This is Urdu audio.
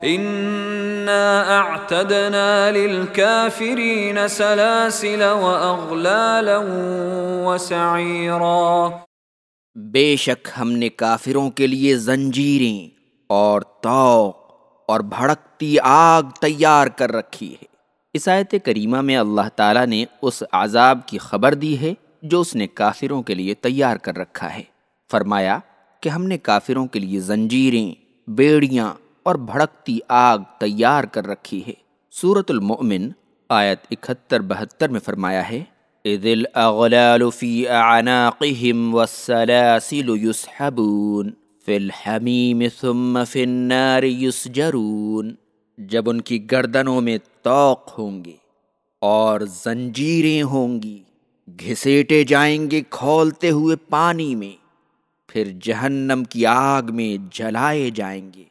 انا اعتدنا للكافرين سلاسل واغلالا وسعيرا۔ بے شک ہم نے کافروں کے لیے زنجیریں اور توق اور بھڑکتی آگ تیار کر رکھی ہے۔ اس آیت کریمہ میں اللہ تعالیٰ نے اس عذاب کی خبر دی ہے جو اس نے کافروں کے لیے تیار کر رکھا ہے۔ فرمایا کہ ہم نے کافروں کے لیے زنجیریں، بیڑیاں اور بھڑکتی آگ تیار کر رکھی ہے۔ سورت المؤمن آیت اکہتر بہتر میں فرمایا ہے، اذ الاغلال فی اعناقهم والسلاسل يسحبون فی الحمیم ثم فی النار يسجرون جب ان کی گردنوں میں توق ہوں گے اور زنجیریں ہوں گی، گھسیٹے جائیں گے کھولتے ہوئے پانی میں، پھر جہنم کی آگ میں جلائے جائیں گے۔